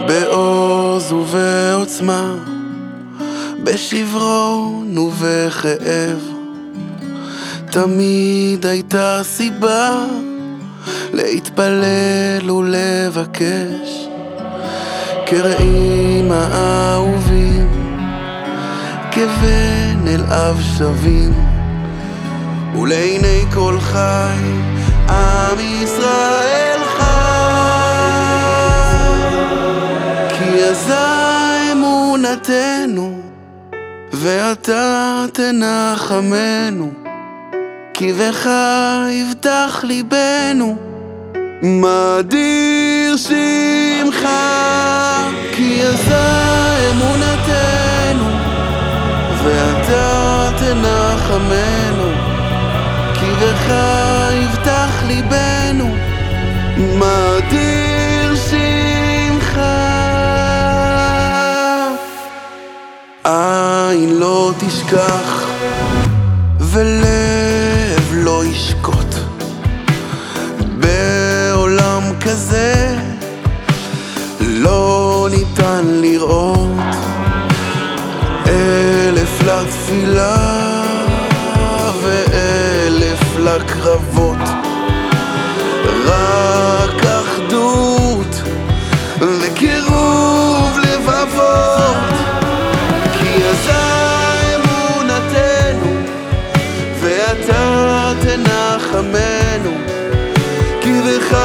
בעוז ובעוצמה, בשברון ובכאב. תמיד הייתה סיבה להתפלל ולבקש, כרעים האהובים, כבן אל אב שווים, ולעיני כל חי עם ישראל כי עזה אמונתנו, ואתה תנחמנו, כי בך יבטח ליבנו. מדיר שמך, כי עזה אמונתנו, ואתה תנחמנו, כי בך יבטח ליבנו. מדיר עין לא תשכח, ולב לא ישקוט. בעולם כזה לא ניתן לראות אלף לתפילה ואלף לקרבות תנחמנו כי בך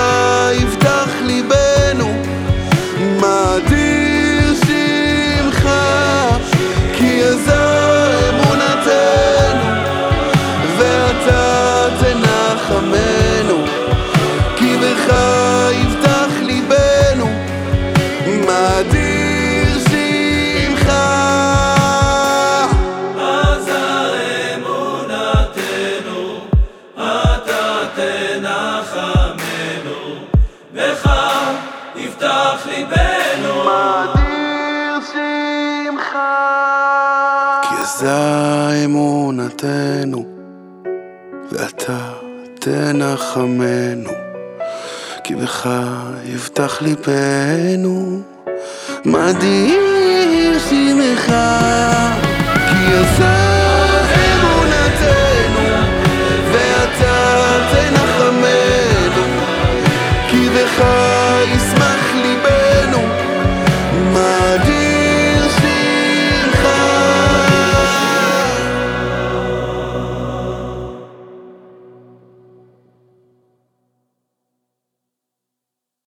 יפתח ליבנו. מדיר שמך כי עזה אמונתנו ואתה תנחמנו. כי בך יבטח ליבנו. מדיר כי עזה